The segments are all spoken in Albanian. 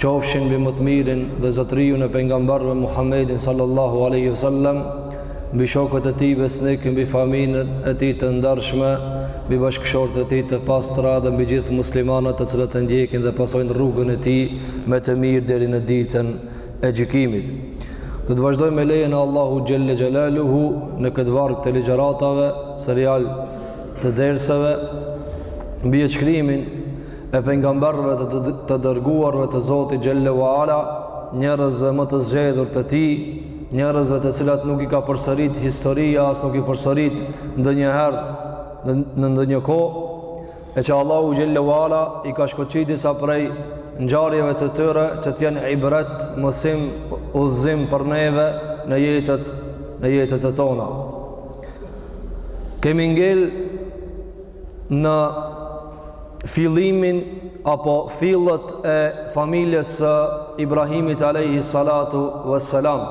Qofshin mbi më të mirin dhe zotëriun e pejgamberëve Muhammedin sallallahu alaihi wasallam, mbi shokët e tij besnik, mbi familjen e tij të ndershme, mbi bashkëshortët e tij të pastra dhe mbi gjithë muslimanët të cilët e ndjekin dhe pasojnë rrugën e tij me të mirë deri në ditën e gjykimit. Do të vazhdojmë me lejen e Allahu xhelle xhelaluhu në këtë varg të ligjëratave, serial të derseve mbi shkrimin e pejgamberëve të, të, të dërguarve të Zotit xhallahu ala, njerëzve më të zgjedhur të tij, njerëzve të cilat nuk i ka përsërit historia as nuk i përsërit ndonjëherë në ndonjë kohë e që Allahu xhallahu ala i ka shkoqit disa prej ngjarjeve të tyre që të jenë ibret, mësim, udhëzim për neve në jetët në jetët e tona. Kemi ngel në fillimin apo fillet e familjes së Ibrahimit alayhi salatu wassalam.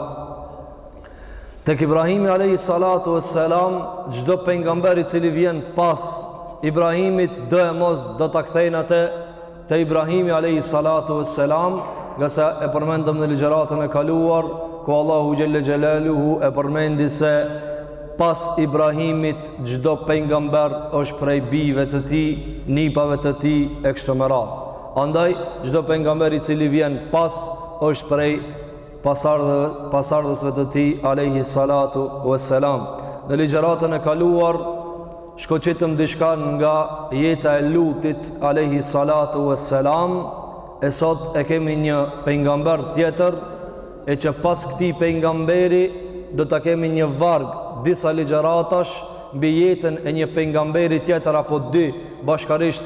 Tek Ibrahimi alayhi salatu wassalam çdo pejgamber i cili vjen pas Ibrahimit do e mos do ta kthejnë atë Te Ibrahimi alayhi salatu wassalam, ngase e përmendëm në ligjëratën e kaluar, ku Allahu xhelle xhelaluhu e përmendi se pas Ibrahimit çdo pejgamber është prej bijve të tij, nipave të tij e kështu me radhë. Andaj çdo pejgamber i cili vjen pas është prej pasardhëve pasardhësve të tij alayhi salatu wassalam. Në ligjëratën e kaluar Shkoqitëm diçka nga jeta e Lutit Alehi Salatu e Selam E sot e kemi një pengamber tjetër E që pas këtij pengamberi Do të kemi një varg disa ligjëratash mbi jetën e një pengamberi tjetër Apo dy bashkarisht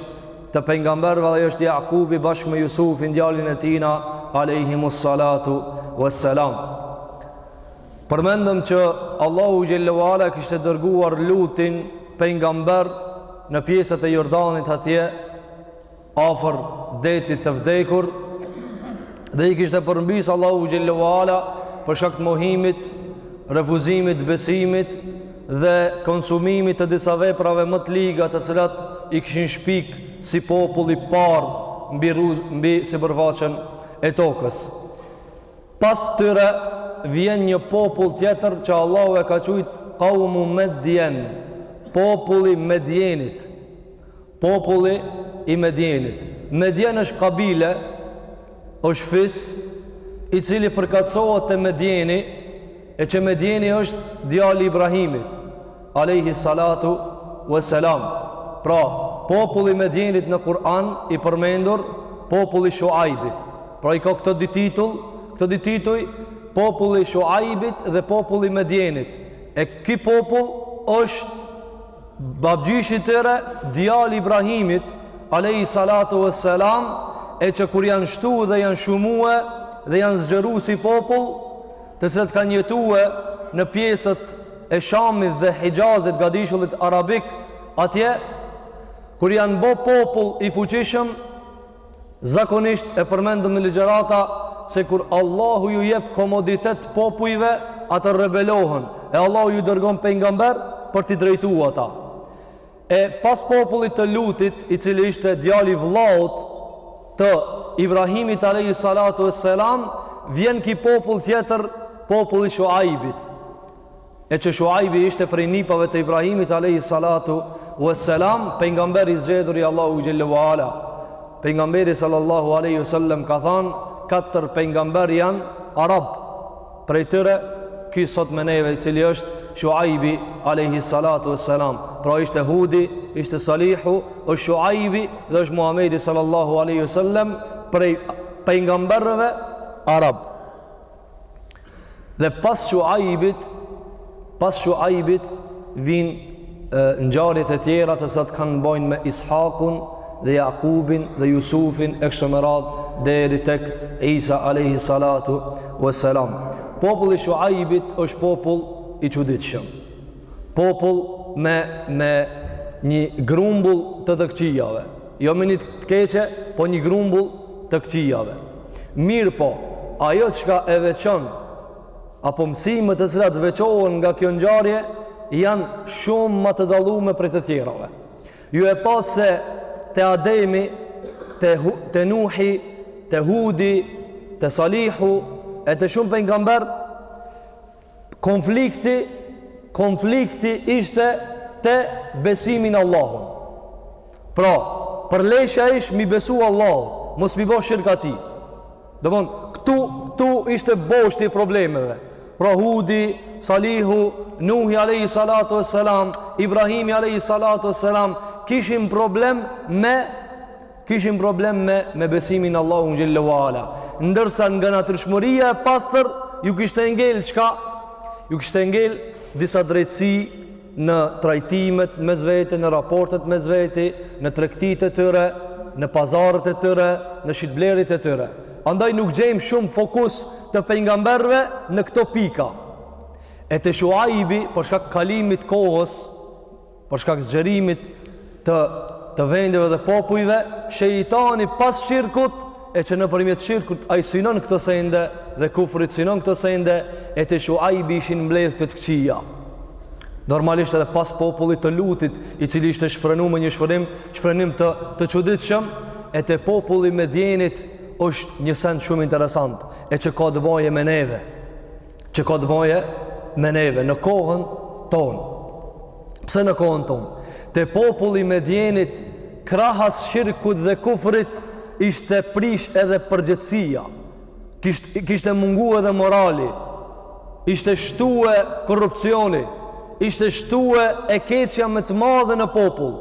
të pengamberve Dhe është Jakubi bashkë me Jusufin djalin e tina Alehimus Salatu e Selam Përmendëm që Allahu xhallahu ala kishte dërguar Lutin pejgamber në pjesët e Jordanit atje afër detit të vdekur dhe i kishte përmbys Allahu xhallahu ala për shkak të mohimit, refuzimit të besimit dhe konsumimit të disa veprave më të liga të cilat i kishin shpik si popull i parë mbi rruz-, mbi sipërfaqen e tokës. Pas tyre vjen një popull tjetër që Allahu e ka quajt Kaumu Medien, populli i Medienit. Populli i Medienit. Medien është kabile, është fis, i cili përkatësohet te Medieni, E që Medjeni është djali Ibrahimit, alejhi salatu vë selam. Pra, populli Medjenit në Kur'an i përmendur, populli Shuajbit. Pra, i ka këto dy titull, këto dy tituj, populli Shuajbit dhe populli Medjenit. E ki popull është babgjyshi tyre, djali Ibrahimit, alejhi salatu vë selam, e që kur janë shtu dhe janë shumue dhe janë zgjëru si popull, të cilët kanë jetue në pjesët e Shamit dhe Hixhazit, gadishullit Arabik, atje, kur janë bo popull i fuqishëm, zakonisht e përmendëm në ligjërata, se kur Allahu ju jep komoditet popujve, ata rebelohen, e Allahu ju dërgon pejgamber për t'i drejtu ata. E pas popullit të Lutit, i cili ishte djali vllaut të Ibrahimit alayhi salatu wassalam, vjen ki popull tjetër, populli i Shuaibit. E që Shuaibi ishte prej nipave të Ibrahimit alayhi salatu wassalam, pejgamber i zgjedhur i Allahut xhel-le ue ala. Pejgamberi sallallahu alaihi wasallam ka thanë, katër pejgamber janë arab. Prej tyre, ki sot me neve, i cili është Shuajbi, alejhi salatu e selam. Pra ishte Hudi, ishte Salihu, është Shuajbi dhe është Muhamedi sallallahu alejhi e sellem prej pejgamberëve arab. Dhe pas Shuajbit, Pas Shuaibit vin ngjarjet e tjera të cilat kanë me bo me Ishakun dhe Jakubin dhe Jusufin e kështu me radhë deri tek Isa alayhi salatu wassalam. Populli i Shuaibit është popull i çuditshëm. Popull me me një grumbull të të këqijave. Jo me një të keqe, po një grumbull të këqijave. Mirëpo, ajo çka e veçon apo mësimet e cilat veçohen nga kjo ngjarje janë shumë ma të dallume prej të tjerave. Ju e patë se te Ademi, te Nuhi, te Hudi, te Salihu e te shumë pejgamber konflikti konflikti ishte te besimi në Allahun. Pra, përleshja ish mi besu Allahut, mos mi bo shirk atij. Domethonë, këtu, këtu ishte boshti i problemeve. Pra Hudi, Salihu, Nuhi Alehi Salatu e Selam, Ibrahimi Alehi Salatu e Selam, kishin problem me kishin problem me, me besimin në Allahun xhel-le ue ala. Ndërsa nga natyrshmëria e pastër, ju kishte ngelë çka? Ju kishte ngelë disa drejtësi në trajtimet mes veti, në raportet mes veti, në tregtitë e tyre, në pazarët e tyre, në shitblerjet e tyre. Andaj nuk gjejmë shumë fokus të pejgamberëve në këto pika. E te Shuaibi, për shkak kalimit të kohës, për shkak zgjerimit të të vendeve dhe popujve, shejtani pas shirkut e që nëpërmjet shirkut ai synon këto sende dhe kufrit synon këto sende e te Shuajbi ishin mbledh këto të këqija normalisht edhe pas popullit të Lutit i cili ishte shfrenu me një shfrenim shfrenim të, të çuditshëm e te populli Medjenit është një send shumë interesant e që ka të bëjë me neve që ka të bëjë me neve në kohën tonë. Pse në kohën tonë? Te populli i Medjenit krahas shirkut dhe kufrit ishte prish edhe përgjegjësia. Kisht, kishte mungu edhe morali. Ishte shtue korrupsioni. Ishte shtue e keqja me të madhe në popull.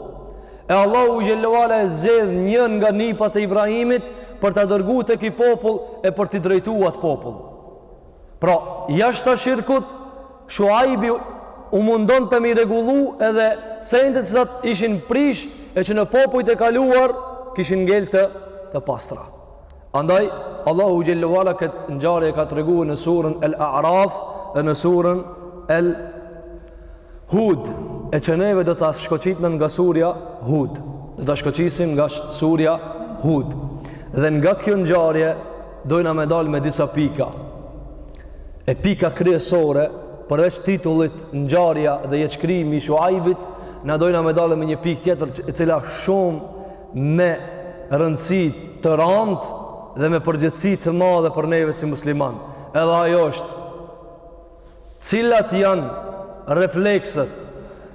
E Allahu Xhelle ve ala e zgjedh njën nga nipat e Ibrahimit për ta dërgu te ky popull e për ta drejtu atë popull. Pra, jashtë të shirkut, Shuajbi u mundonte m'i rregullu edhe sendet që të ishin prish e që në popujt e kaluar kishin ngel të, të pastra. Andaj, Allahu Xhelle ve ala këtë ngjarje e ka tregu në surën El Araf dhe në surën El Hud e që neve do ta shkoqitna nga surja Hud do ta shkoqisim nga surja Hud dhe nga kjo ngjarje Dojna me dalë me disa pika. E pika kryesore, përveç titullit Ngjarja dhe jetëshkrimi i Shuajbit, na dojna me dalë me një pikë tjetër e cila shumë me rëndësi të randë dhe me përgjegjësi të madhe për neve si musliman. Edhe ajo është cilat janë reflekset,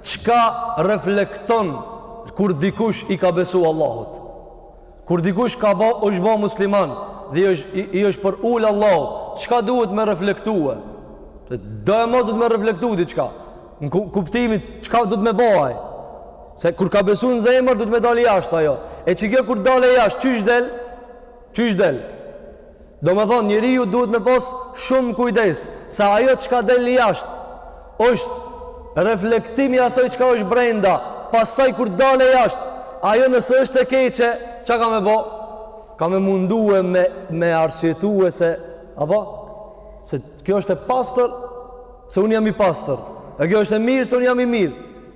çka reflekton kur dikush i ka besu Allahut. Kur dikush ka bo, është bo musliman dhe i është, i është përul Allahut, çka duhet me reflektue? Doemos duhet me reflektue diçka, në kuptimin çka duhet me bo? Se kur ka besu në zemër, duhet me dalë jashtë ajo. E që kjo kur del jashtë, qysh del? Qysh del? Domethonë njeriu duhet me pos shumë kujdes, se ajo çka del jashtë është reflektim i asaj çka është brenda, pastaj kur dale jashtë, ajo nëse është e keqe, çka ka me bo? Ka me mundue me me arsyetue se apo se kjo është e pastër, se unë jam i pastër. E kjo është e mirë se unë jam i mirë.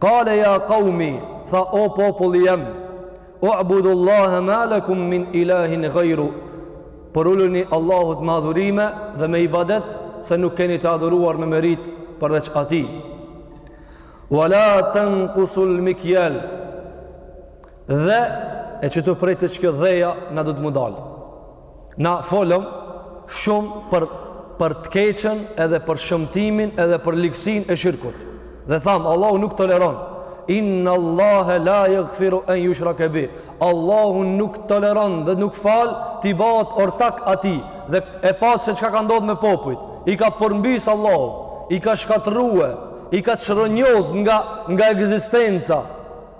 Kale ja kaumi, tha: o populli jem, u'budullahe ma lekum min ilahin gajruh, përuljuni Allahut me adhurime dhe me ibadet, se nuk keni të adhuruar me meritë përveç atij. Ve la tenkusul mikjal, dhe e qetu prej te që kjo dheja na do të na dalë. Na folëm shumë për për të keqen edhe për shëmtimin edhe për ligësinë e shirkut. Dhe thamë:, Allahu nuk toleron. Inna Allahe la jagfiru en jushrake bihi. Allahu nuk toleron dhe nuk fal t'i bahet ortak atij. Dhe e patë se çka ka ndodhë me popujt. I ka përmbysë Allahu, i ka shkatërrue, i ka çrrënjos nga, nga ekzistenca.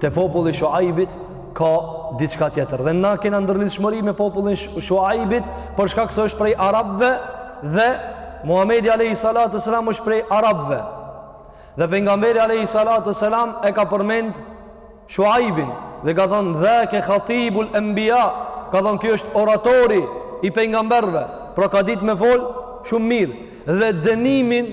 te populli i Shuajbit ka diçka tjetër. Dhe na kena ndërlidhshmëri me popullin e Shuajbit për shkak se është prej arabëve dhe Muhamedi alejhi salatu ve selam është prej arabëve. Dhe pejgamberi alejhi salatu ve selam e ka përmend Shuajbin dhe ka thënë dhake hatibul enbija, ka thënë ky është oratori i pejgamberëve, pra ka ditë me fol shumë mirë dhe dënimin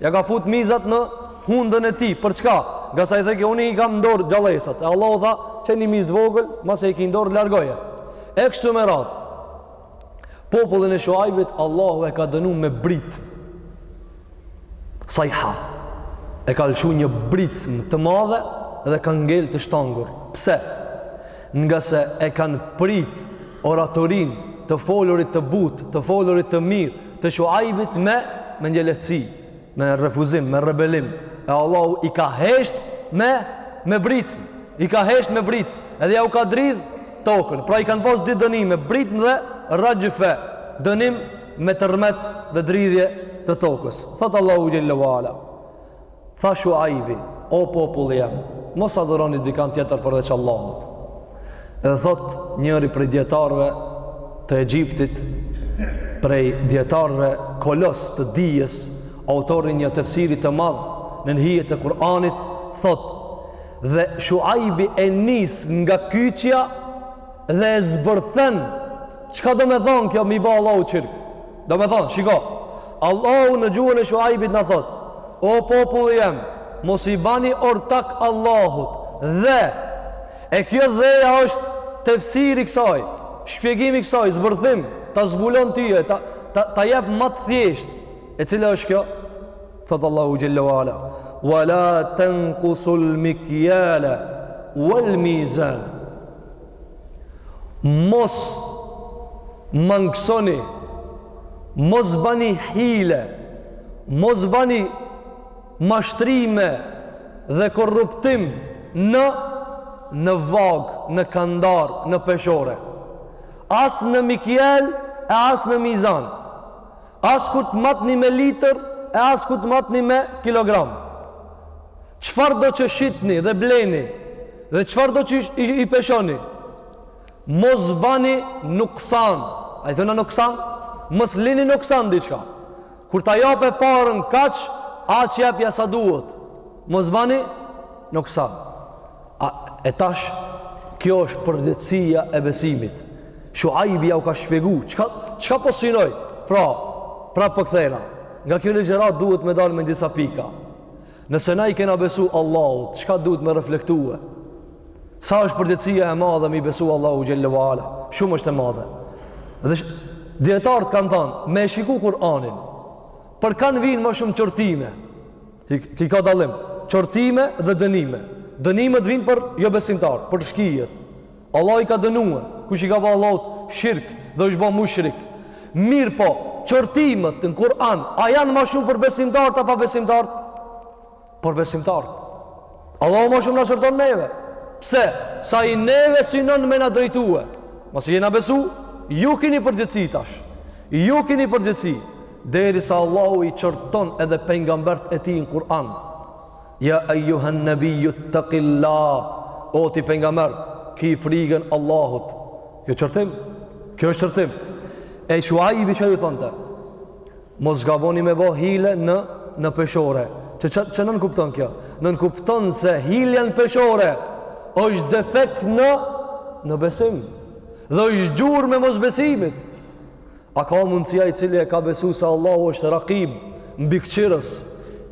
Ia ka fut mizat në hundën e tij. Për çka? Ngase ai thojke unë i kam n'dorë gjallesat. E Allahu tha, "Qe një mizë të vogël, masi i ke n'dorë largoje." E kështu me radhë. Popullin e Shuajbit Allahu e ka dënu me britmë. Sajha e ka lëshu një britmë të madhe dhe kanë ngel të shtangur. Pse? Ngase e kanë prit oratorinë, të folurit të butë, të folurit të mirë, të Shuajbit me, me mendjelehtësi, me refuzim, me rebelim. E Allahu i ka hesht me, me britmë, i ka hesht me britmë, edhe ua ka dridh tokën. Pra i kanë pas dy dënime, britmë dhe raxhfe, dënim me tërmet dhe dridhje të tokës. Thotë Allahu xhel-le ve ala. Tha Shuajbi, O populli jem, mos adhuroni dikënd tjetër përveç Allahut. Edhe thotë njëri prej dijetarëve të Egjiptit, prej dijetarëve kolos të dijes, autori i një tefsiri të madh, Nën hijet e Kur'anit, thotë, dhe Shuajbi e nis nga kyçja dhe e zbërthen, çka domethonë kjo, me i ba Allahut shirk? Domethonë, shiko, Allahu në gjuhën e Shuajbit na thotë, o populli jem, mos i bani ortak Allahut, dhe, e kjo dheja është tefsiri i kësaj, shpjegimi i kësaj, zbërthim, ta zbulon ty, ta, ta, ta jep ma thjesht, e cila është kjo? Thotë Allahu xhel-le ve ala, ve la tenkusul mikjale, vel mizan, mos mangësoni mos bani hile mos bani mashtrime dhe korruptim në në vagë, në kandar, në peshore as në mikjel e as në mizan As kur të matni me litër e as kur të matni me kilogram. Çfarëdo që shitni dhe bleni dhe çfarëdo që i peshoni? Mos bani nuksan. A i thona nuksan? Mos lini nuksan diçka. Kur ta jape paren kaq, aq jepja sa duhet. Mos bani nuksan. A e tash kjo është përgjegjësia e besimit. Shuajbi jau ka shpjegu çka çka po synoj. Pra, pra po kthena. Nga kjo ligjëratë duhet me dalë me disa pika. Nëse na i kena besu Allahut, çka duhet me reflektue? Sa është përgjegjësia e madhe me i besu Allahut xhelle ve ala? Shumë është e madhe. Dhe sh... dijetarët kanë thanë, me e shiku Kur'anin, për kënd vijnë ma shumë qortime, Ki ka dallim, qortime dhe dënime. Dënimet vijnë për jobesimtarët, për shkijet. Allahu i ka dënue, kush i ka ba Allahut shirk dhe është ba mushrik. Mirëpo, qortimet në Kur'an, a janë ma shumë për besimtarët a pabesimtarët? Për besimtarët. Allahu ma shumë na qorton neve. Pse? Se ai neve synon me na drejtue. Masi jena besu, ju kini përgjegjësi tash. Ju kini përgjegjësi. Derisa Allahu i qorton edhe pejgamberët e tij në Kur'an. Ja ejjuhen nebijju tekil-lah, o ti pejgamber, ki frigën Allahut. Kjo qortim, kjo është qortim. E Shuajbi çka ju thonte, mos gaboni me bo hile në, në peshore. Çka, çka, çka nënkupton kjo? Nënkupton se hilja në peshore është defekt në, në besim. Dhe është gjurmë e mosbesimit. A ka mundësi ai i cili e ka besu se Allahu është Raqib, mbikëqyrës,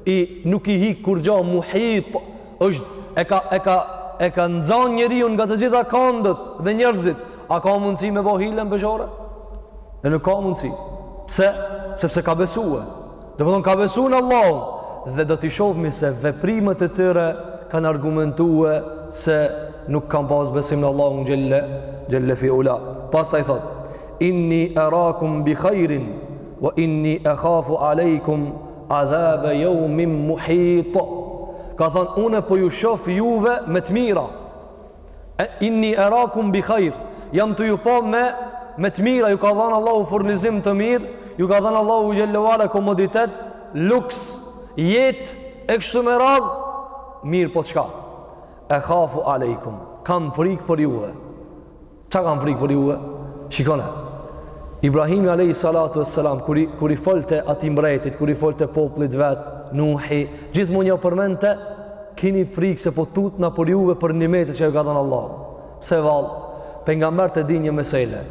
i nuk i hik kurgja, muhit, është e ka e ka e ka nxan njeriun nga të gjitha kandet dhe njerëzit, a ka mundësi me bo hile n'peshore? E nuk ka mundësi. Pse? Sepse ka besue. Domethonë ka besu në Allahun dhe do t'i shofmi se veprimet e tyre kanë argumentue se nuk kanë pas besim në Allahun xhelle xhelle fi ula. Pastaj thotë Inni arakum bi khairin wa inni akhafu alaykum adhab yawm muhit. Ka thanë unë po ju shof juve me të mira. E, inni arakum bi khair. Jam tu ju pa me me të mira, ju ka dhanë Allahu furnizim të mirë, ju ka dhanë Allahu xhele ve ala komoditet, luks, jetë, e kështu me radhë, mirëpo çka, e khafu alejkum, kam frikë për juve, Ça kam frikë për juve? Shikone, Ibrahimi alejhi salatu ve selam, kur i, kur i folte atij mbretit, kur i folte popullit vet, Nuhi, gjithmonë jau përmendte, kini frikë se po tutna për juve për nimetet që ju ka dhanë Allahu. Pse vallë, pejgamberët e dinë një mesele,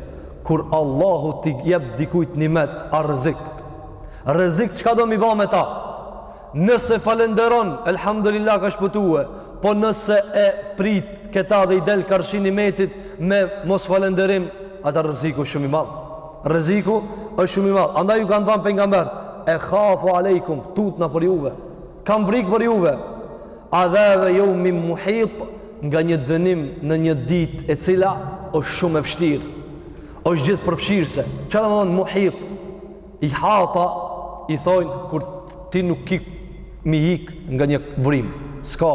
kur Allahu t'i jep dikujt nimet, a rrezik, rrezik çka do mi ba me ta? Nëse falenderon, elhamdulillah ka shpëtu, po nëse e pret këta dhe i del karshi nimetit me mosfalenderim, ata rreziku është shumë i madh. Rreziku është shumë i madh. Andaj ju kanë thanë pejgamberët, e khafu alejkum, tutna për juve. Kam frikë për juve. Adhabe jeumin muhit nga një dënim në një ditë e cila është shumë e vështirë. Është gjithëpërfshirëse. Çka domethanë muhit? Ihata i thojnë kur ti nuk ki mi hik nga një vrim. S'ka,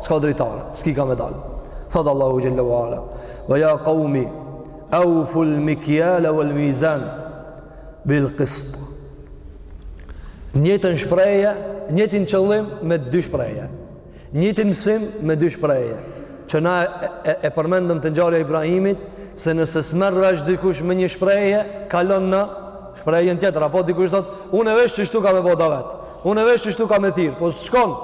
s'ka dritare, s'ki kah me dal. Thot Allahu Xhelle wa Ala, wa ja kaumi, auful mikjale wal mizan, bil kist. Njëjtën shprehje, njëjtin qëllim me dy shprehje. Njëjtin mësim me dy shprehje, që ne e, e, e përmendëm te ngjarja e Ibrahimit, se nëse s'merr vesh dikush me një shprehje, kalon në shprehjen tjetër, apo dikush thot, unë e vesh qështu ka me bo da vetë, unë e vesh qështu ka me thirrë, po s'shkon,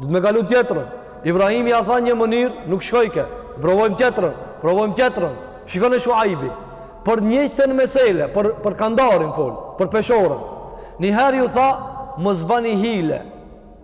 duhet me kalu tjetrën. Ibrahimi ja tha një mënyrë, nuk shkojke, provojmë tjetrën, provojmë tjetrën, shikone Shuajbi, për njëjtën mesele, për, për kandarin fol, për peshorën. Njëherë ju tha, mos bani hile,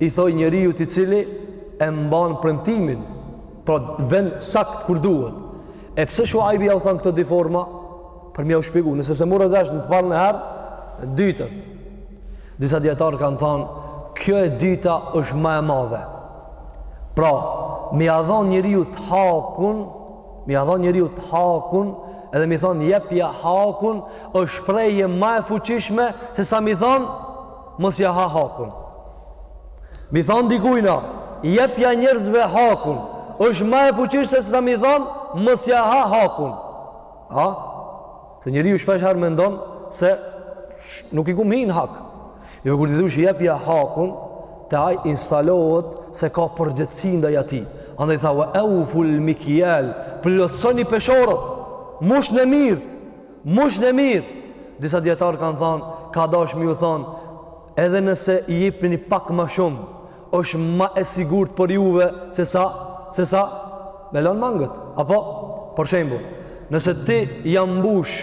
I thojnë njeriut i cili e mban premtimin, pra vend sakt kur duhet. E pse Shuaibi jau tha këto dy forma? Për mi jau shpjegu, nëse s'e morën vesh në të parën herë, të dytën. Disa dijetarë kanë thanë, kjo e dyta është ma e madhe. Pra, mi ia dhon njeriut hakun, mi ia dhon njeriut hakun, edhe mi thon jepja hakun është shprehje ma e fuqishme se sa mi thon Mos ja ha hakun. Mi thon dikujna, jepja njerëzve hakun. Është ma e fuqishme se sa mi thon mos ja ha hakun. Ha? Se njeriu shpeshherë mendon se nuk i kum hi në hak. Jo kur t'i thush jepja hakun, te ai instalohet se ka përgjegjësi ndaj atij. Andaj tha wa auful mikyal, plotsoni peshoret. Mushne mirë. Mushne mirë, disa dijetarë kanë thonë, ka dash mi ju thonë, edhe nëse i jipni pak ma shumë, është ma e sigurt për juve, se sa, se sa, me lonë mangët, apo, për shembull, nëse ti ja mbush,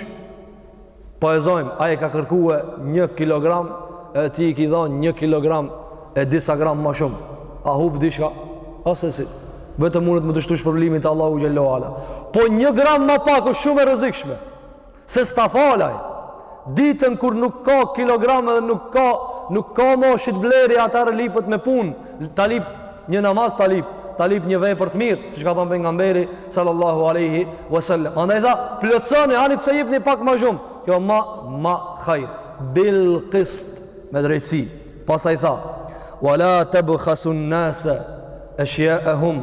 po e zojmë, ai e ka kërkue një kilogram, e ti i ki dhonë një kilogram, e disa gram ma shumë, a hup diçka? Assesi, vetëm mundet me t'u shtu shpërblimi te Allahu Xhelle ue Ala. Po një gram ma pak është shumë e rrezikshme, se s'ta fal ai, ditën kur nuk ka kilogram dhe nuk ka, nuk ka ma shitblerje, atëherë lipet me punë, ta lip një namaz, ta lip, ta lip një vepër të mirë, siç ka thonë Pejgamberi, sallallahu aleyhi wasallam. Andaj tha, plotësoni, ani pse jipni pak ma shumë, kjo ma, ma hajr, bil kist, me drejtësi, Pastaj tha: "Wa la tabkhasu an-nase ashya'ahum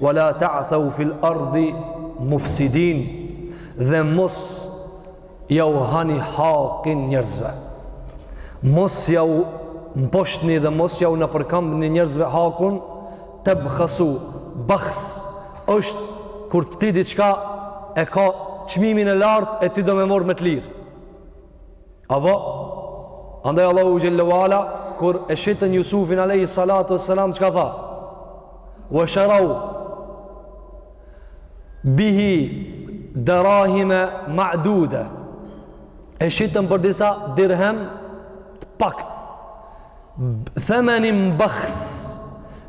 wa la ta'thaw fil ardi mufsidin" dhe mos ja u hani hakin njerëzve. Mos ja u mposhtni dhe mos ja u nëpërkëmbni njerëzve hakun, tabkhasu bakhs është kur ti diçka e ka çmimin e lartë e ti do me morrë me të lirë. Apo, andaj Allahu Xhelle ue Ala, kur e shitën Jusufin alejhi salatu ue selam, çka tha? Ve sherau bihi derahime ma'dude, e shitën për disa dirhem të pakt, themenin bakhs,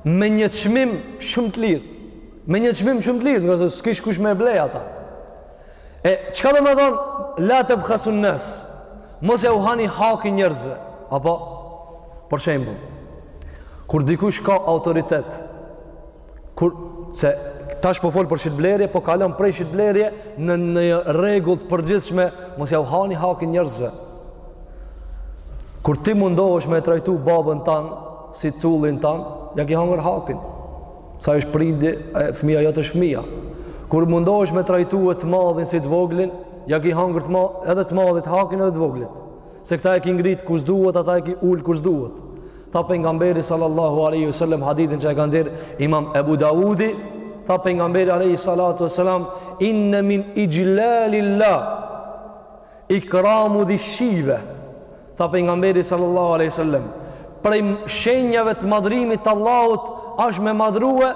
me një çmim shumë të lirë, me një çmim shumë të lirë, ngase s'kish kush me e ble ata, E çka do me thonë la tebkhasun nas? Mos ja u hani hakin njerëzve. Apo për shembull, kur dikush ka autoritet, kur se tash po fol për shitblerje, po kalon prej shitblerje në një rregull të përgjithshme, mos ja u hani hakin njerëzve. Kur ti mundohesh me trajtu babën tan si cullin tan, ja ki hangër hakin. Se ai është prindi, fëmija jot është fëmija. Kur mundohesh me trajtue të madhin si të voglin, ja ki hangër të, edhe të madhit hakin edhe të voglit. Se këta e ki ngrit ku s'duhet, ata e ki ul ku s'duhet. Tha Pejgamberi sallallahu aleyhi sallam hadithin që e ka nxjerrë imam Ebu Dawudi, tha Pejgamberi aleyhi salatu sallam, inne min ixhlalil-lah, Ikramu dhi shejbe, tha Pejgamberi sallallahu aleyhi sallem, prej shenjave të madhërimit të Allahut, është me madhrue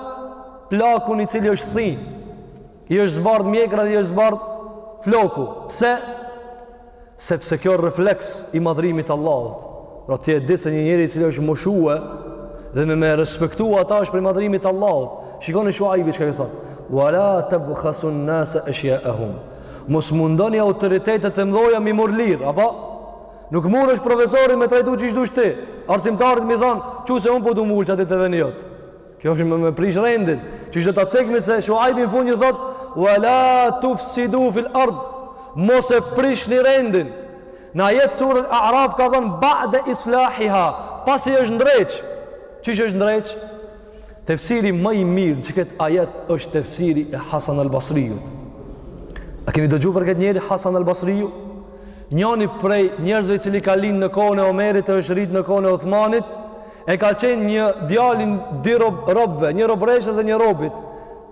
plakun i cili është thinj, i është zbardh mjekra dhe i është zbardh floku. Pse? Sepse kjo refleks i madhërimit të Allahut. Pra ti e di se një njeri i cili është moshue dhe me, me e respektu ata është prej madhërimit të Allahut. Shikoni Shuajbi çka ju thotë. Wa la tebkhasun nase eshjaehum. Mos mundoni autoritetet e mdhaja m'i marrë lirë, apo? Nuk mund është profesorin me trajtu qysh dush ti. Arsimtarit m'i thanë, që se unë po du, m'u ul qaty te veni jot. Kjo është me, me prish rendin. Qysh e cekëm se Shuajbi në fund ju thotë, ue la tufsidu fil ard, mos e prishni rendin. Në ajet suren Araf ka thanë, ba'de islahiha, pasi është ndreq. Qysh është ndreq? Tefsiri ma i mirë n'qëket ajet është tefsiri e Hasan al Basriut. A keni dëgju për këtë njeri Hasan al Basriu? Njani prej njerëzve i cili ka lind në kohën e Omerit e është rritë në kohën e Othmanit, e ka qenë një djalë i dy rob, robve, një robreshës dhe një robit.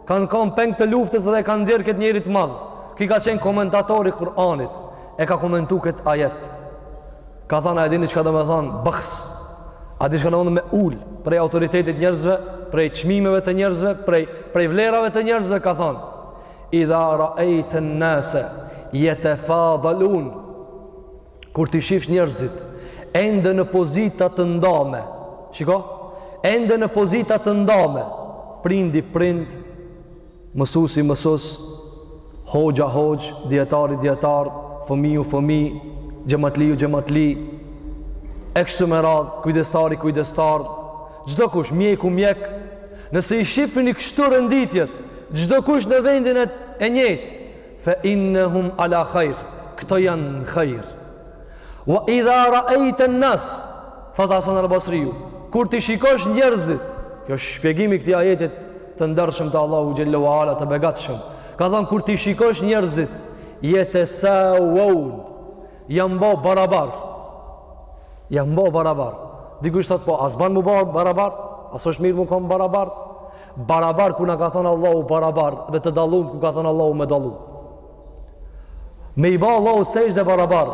Kanë kanë peng të luftës dhe e kanë nxjerrë këtë njeri të madh. Ki ka qenë komentator i Kur'anit. E ka komentu këtë ajet. Ka thanë, a e dini çka do me thanë, bahs. A di çka do me ulë prej autoritetit të njerëzve, prej çmimeve të njerëzve, prej, prej vlerave të njerëzve, ka thënë. Idha raejte n-nase jetefadalun. Kur t'i shifsh njerëzit ende në pozita të ndame, shiko, ende në pozita të ndame, prindi prind, mësusi mësus, hoxha hoxhë, dijetari dijetar, fëmiu fëmi, xhematliu xhematli, e kështu me radhë, kujdestari kujdestar, çdo kush mjeku mjek, nëse i shifni kështu renditjet, çdo kush në vendin e, e njëjtë, Fe innehum ala khair, këto janë në khair. Wa idha ra'ayta an-nas, thot Hasan al-Basriu, kur t'i shikosh njerëzit, kjo është shpjegimi i këtij ajeti të ndershëm të Allahut xhel-le ue ala të begatshëm. Ka thon kur t'i shikosh njerëzit, jetesauun, janë bo barabar. Janë bo barabar. Dikush thot po, as ban m'u bo barabar, as është mirë m'u kon barabar. Barabar ku na ka thanë Allahu barabar dhe të dallum ku ka thon Allahu me dallu. Me i ba Allahut sexhde barabar,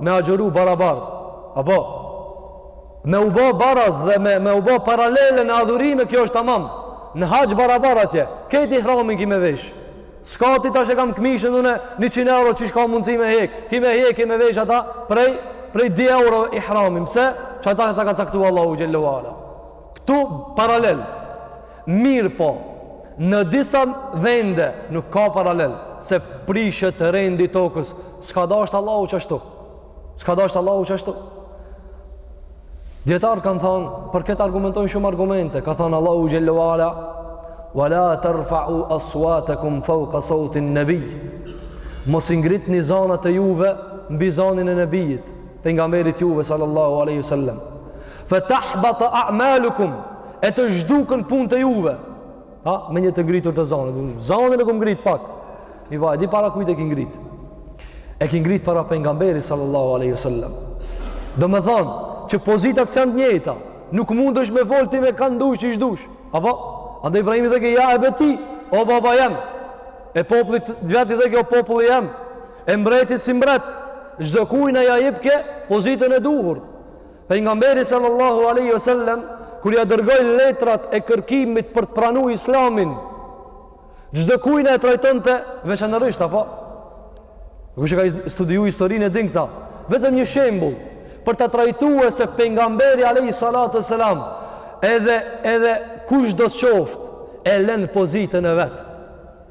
me agjëru barabar, apo me u ba baraz dhe me, me u ba paralele në adhurime, kjo është tamam, në haxh barabar atje, krejt ihramin ki me vesh, s'ka ti thash e kam këmishën une, njëqind euro s'ka mundësi me hek, ki me hek, ki me vesh ata, prej, prej dy euro ihramin, se qata ta ka caktu Allahu xhel-le ue ala. Këtu paralel. Mirëpo, në disa vende nuk ka paralel, se prishet rendi i tokës. S'ka dashtë Allahu çashtu. S'ka dashtë Allahu çashtu. Dijetarët kanë thanë, për këtë argumentojnë shumë argumente. Ka thanë Allahu xhel-le ue ala, "Wa la tarfa'u aswatakum fawqa sawti an-nabi." Mos i ngritni zanat e juve mbi zanin e Nebijit. pejgamberit juve sallallahu alaihi wasallam fa tahbat a'malukum e të zhdukën punët e juve ha me një të ngritur të zanit zanin e kam ngrit pak i vaj di para kujt e kin ngrit e kin ngrit para pejgamberit sallallahu alaihi wasallam domethënë që pozitat janë të njëjta nuk mundesh me fol ti me kanë dush çish dush apo andaj ibrahimi theke ja ebeti o baba jem e popullit vet i theke o populli jem E mbretit si mbret, çdo kujna ja jepke pozitën e duhur. Pejgamberi sallallahu alaihi wasallam kur ja dërgoi letrat e kërkimit për të pranuar Islamin, çdo kujna e trajtonte veçanërisht apo kush e ka studiu historinë e din këta. Vetëm një shembull për ta trajtuar se pejgamberi alaihi salatu wasalam edhe edhe kush do të qoftë e lën pozitën e vet.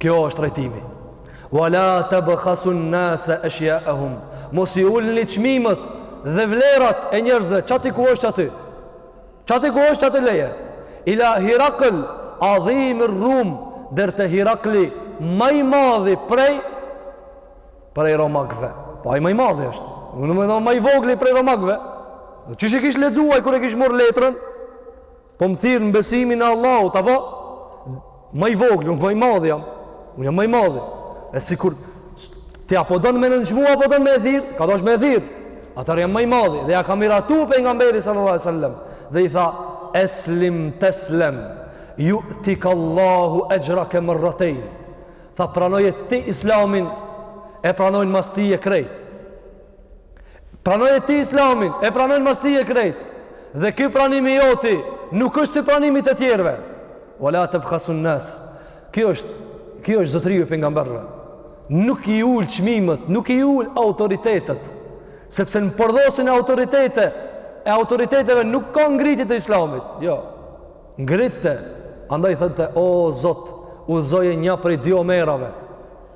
Kjo është trajtimi. Wala tabkhasu an-nas ashya'ahum. Mos i ulni çmimet dhe vlerat e njerëzve, çati ku është aty. Çati ku është aty leje. Ila Hirakl, adhim Rum, der te Hirakli ma i madhi prej prej Romakëve. Po ai ma i madhi është. Me thanë ma i vogli prej Romakëve. Çish e kish lexu ai kur e kish marr letrën? Po më thirr në besimin e Allahut, apo? Ma i vogli, unë ma i madhi jam. Unë jam ma i madhi. E sikur ti apo don me nënçmu, apo don me thirr, ka dosh me thirr. Atëherë jam ma i madhi. Dhe ja ka miratu pejgamberi sallallahu alaihi wasallam. Dhe i tha, eslim teslem, jutike Allahu exhreke merratejn. Tha pranoje ti islamin, e pranojnë mas teje krejt. Pranoje ti islamin, e pranojnë mas teje krejt. Dhe ky pranimi joti, nuk është si pranimi i të tjerëve. Wala tabkhasu an-nas. Kjo është, kjo është zotëriu i pejgamberëve. Nuk i ul çmimet, nuk i ul autoritetet. Sepse në përdhosjen e autoritete, e autoriteteve nuk ka ngritje të islamit. Jo, ngritte, andaj thonte, o Zot, udhzoje një prej dy Omerave.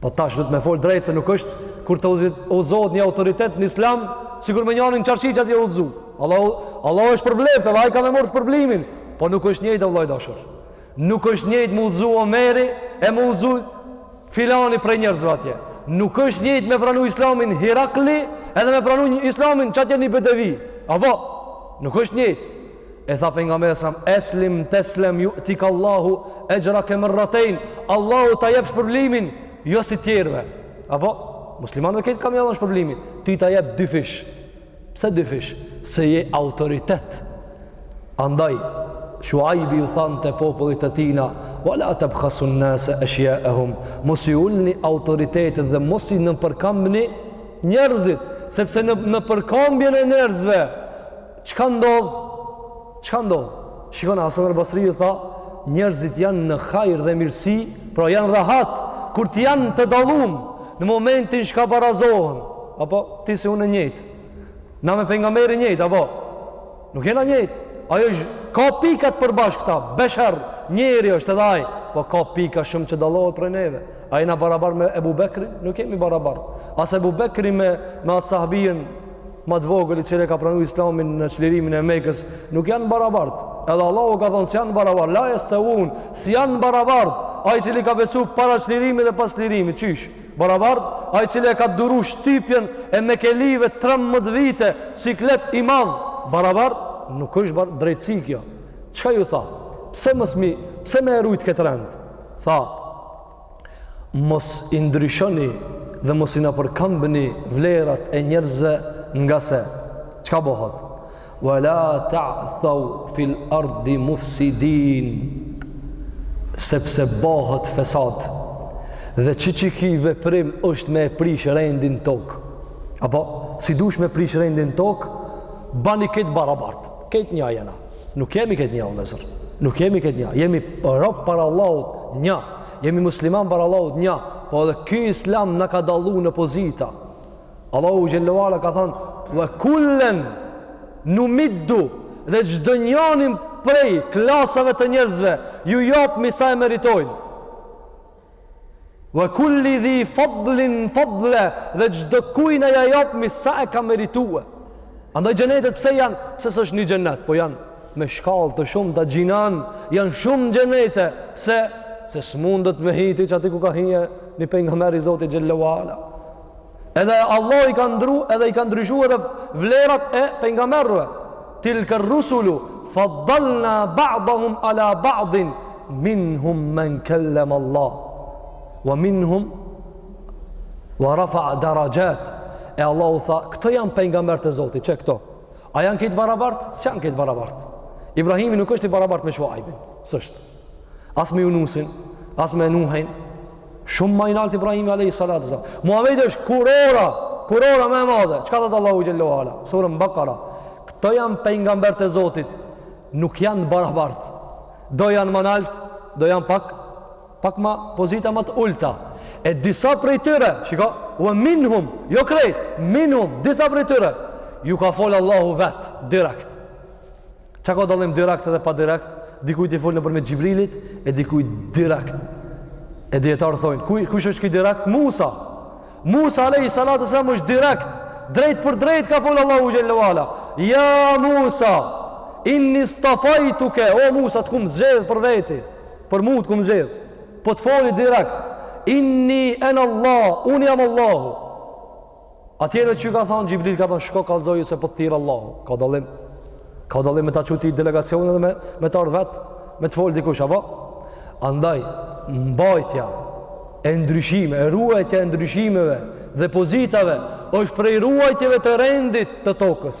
Po tash duhet me fol drejt se nuk është kur të udhëzohet një autoritet në Islam, sikur me njërin çarçi çatje udhëzu. Allahu Allahu e shpërbleftë, edhe ai ka me marrë shpërblimin, po nuk është njëjtë vëlla i dashur. Nuk është njëjtë me u udhëzu Omeri e me u udhëzu filani prej njerëzve atje. Nuk është njëjtë me pranu Islamin Hirakli, edhe me pranu Islamin çatje një bedevi. Apo nuk është njëjtë. E tha pejgamberi salam eslim teslem jutike Allahu exhrake merratejn Allahu ta jep shpërblimin jo si tjerëve apo muslimanëve kë kam ja dhon shpërblimin ti ta jep dyfish pse dyfish se je autoritet andaj Shuaibi ju thante popullit të tina, wala tebkhasun nase eshjaehum, mos i ulni autoritetet dhe mos i nëpërkambni njerëzit, sepse në, nëpërkambjen e njerëzve, Çka ndodh? Çka ndodh? Shikon Hasan al-Basriu tha, njerëzit janë në hajër dhe mirësi, pra janë rahat kur të janë të dallum në momentin çka barazohen. Apo ti si unë njëjtë. Na me pejgamberi njëjtë, apo nuk jena njëjtë. Ai është ka pika të përbashkëta, besher, njeri është edhe ai, po ka pika shumë që dallohet prej neve. A jena barabar me Ebu Bekrin, nuk jemi barabar. As Ebu Bekri me me atë sahabien më të vogël i cili ka pranuar islamin në çlirimin e Mekës, nuk janë barabart. Edhe Allahu ka thonë s'janë barabart, la jestevun, s'janë barabart. Ai i cili ka besu para çlirimit dhe pas çlirimit, qysh? Barabart, ai i cili e ka duru shtypjen e Mekelive 13 vite, siklet i madh, barabart, nuk është bar drejtësi kjo. Çka ju tha? Pse mos mi, pse me e rujt këtë rend? Tha, Mos i ndryshoni dhe mos i nëpërkambni vlerat e njerëzve ngase çka bohet? Wala ta'thaw fil ardi mufsidin. Sepse bohet fesad. Dhe qi qiky veprim është me e prish rendin tok. Apo nëse dush me prish rendin tok, bani kejt barabartë, kejt nja jena. Nuk jemi kejt nja, vëllezër. Nuk jemi kejt nja. Jemi rob para Allahut nja. Jemi musliman para Allahut nja. Po edhe ky islam na ka dallu në pozita. Allahu xhelle ve ala ka thonë, ve kullen numiddu dhe çdonjanin prej klasave të njerëzve, ju japmi sa e meritojnë. Wa kulli dhi fadlin fadle dhe çdokujt na ja japmi sa e ka meritue. Andaj xhenetet pse janë? Pse s'është një xhenet, po janë me shkallë të shumta xhinan, janë shumë xhenete, pse se s'mundet me hi ti qaty ku ka hije një pejgamber i Zotit xhelle ve ala. Edhe Allahi ka ndru edhe i ka ndryshu edhe vlerat e pejgamerve. Tilker rusulu, faddalna ba'dahum ala ba'din, minhum men kellemallah, wa minhum wa rafa darajat. E Allahu tha, këto janë pejgamerët e zotit, qeto? A janë kejt barabart? S'janë kejt barabart. Ibrahimi nuk është i barabart me Shuajbin, s'është. As me Junusin, as me Nuhin. Shumë ma i nalt Ibrahimi alejhi salatu ue selam. Muhamedi është kurora, kurora më e madhe. Çka thot Allahu xhelle ue ala? Suren Bekare. Këto janë pejgamberët e Zotit. Nuk janë t'barabart. Do janë ma nalt, do janë pak pak ma pozita ma të ulta. E disa prej tyre, shiko, ue minhum, jo krejt, minhum, disa prej tyre. Ju ka fol Allahu vet direkt. Ça ka dallim direkt edhe pa direkt? Dikujt i fol nëpërmjet Xhibrilit, e dikujt direkt. E dijetarët thojnë, kuj, kush është ki direkt? Musa. Musa alejhi salatu ue selam është direkt. Drejtpërdrejt ka fol Allahu xhelle ue ala. Ja Musa, inni stafejtuke, o Musa të kum zgjedh për veti, për mu të kum zgjedh. Po të foli direkt, inni ene Allah, unë jam Allahu. Të tjerëve ju ka thonë, Xhibril ka thonë, shko kallzoju se po të thirr Allahu. Ka dallim. Ka dallim me ta çu ty delegacionin dhe me, me të ardhë vetë, me të folë dikush, a po? Andaj, mbajtja, e ndryshime, e ruajtja e ndryshimeve dhe pozitave është prej ruajtjeve të rendit të tokës.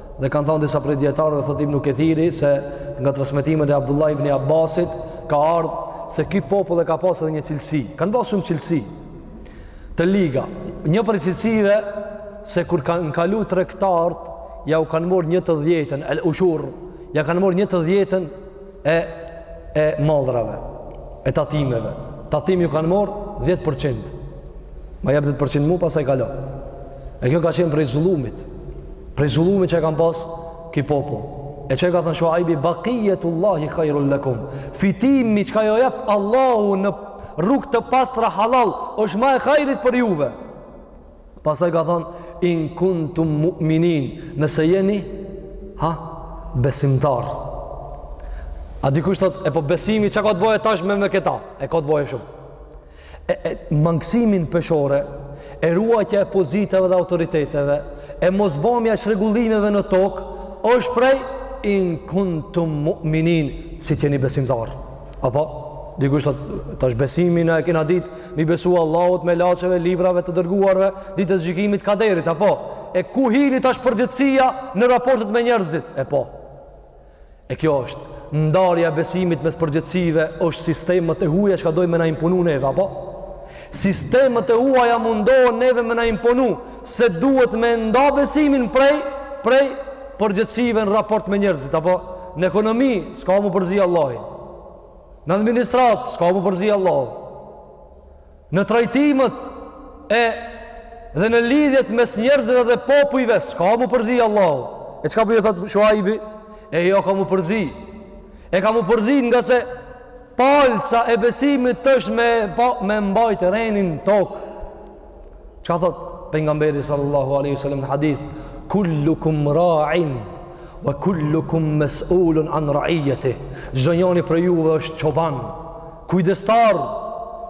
Dhe kanë thanë disa prej dijetarëve thotë Ibn Kethiri se nga transmetimet e Abdullah ibn Abbasit ka ardh se ki popull e ka pas edhe një cilësi. Kanë pas shumë cilësi të liga. Një prej cilësive se kur kanë kalu tregtarët, ja u kanë marrë një të dhjetën, el ushur, ja kanë marrë një të dhjetën e e mallrave e tatimeve tatimi ju kanë marr 10% ma jep 10% mu pastaj kalo e kjo ka qenë prej zullumit prej zullumit që e kanë pas ki popull e ça ju ka thënë shuajbi bakijetullahi hajrun lekum fitimi çka jau jep Allahu në rrugë të pastra hallall është ma e hajrit për juve Pastaj ka thonë, in kuntum mu'minin, nëse jeni, ha, besimtar. A dikush thotë, e po besimi, çka ka të boje tash me me këta? E ka të boje shumë. E, e mangësimi n'peshore, e ruajtja e pozitave dhe autoriteteve, e mosbamja e çrregullimeve në tokë, është prej, in kuntum mu'minin, si të jeni besimtarë. A po, dikush thot tash besimi na e kena dit, me i besu Allahut melaqeve, librave të dërguarve, ditës së gjykimit, kaderit, a po, e ku hin tash përgjegjësia në raportet me njerëzit, e po. E kjo është, ndarja e besimit mes përgjegjësive është sistemet e huja çka dojn me na imponu neve, a po? Sistemet e huaja mundohen neve me na imponu se duhet me nda besimin prej, prej përgjegjësive në raport me njerëzit, apo në ekonomi, s'ka mu përzi Allahi, në administratë, s'ka mu përzi Allahi, në trajtimet edhe në lidhjet mes njerëzve dhe popujve, s'ka mu përzi Allahi, e çka po ju thotë Shuajbi, e jo ka mu përzi, e ka mu përzi nga se Palca e besimit është me, po, me mbajtë renin n'tokë. Çka thotë pejgamberi sallallahu aleyhi we sallam në hadith? Kullukum ra'in, wa kullukum mes'ulun an ra'ijetih. Çdo njoni prej juve është çoban, kujdestar,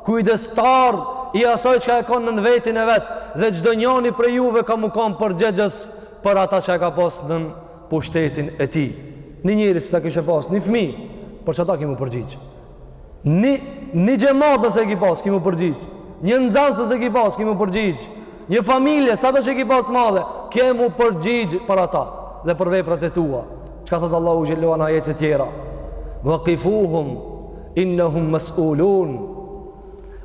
kujdestar i asaj çka e ka nën vetin e vet, dhe çdo njoni prej juve ka mu konë përgjegjës për ata që ka pas nën pushtetin e tij. Një njeri që ta kishe pas, një fëmi, për qata ki mu përgjigj. Një, një xhemat nëse e ki pas, ki mu përgjigj. Një nxanës nëse e ki pas, ki mu përgjigj. Një familje, sado që e ki pas të madhe, ke mu përgjigj për ata dhe për veprat e tua. Çka thotë Allahu xhelle ve ala në ajete tjera? Vë kifuhum, innehum mësulun.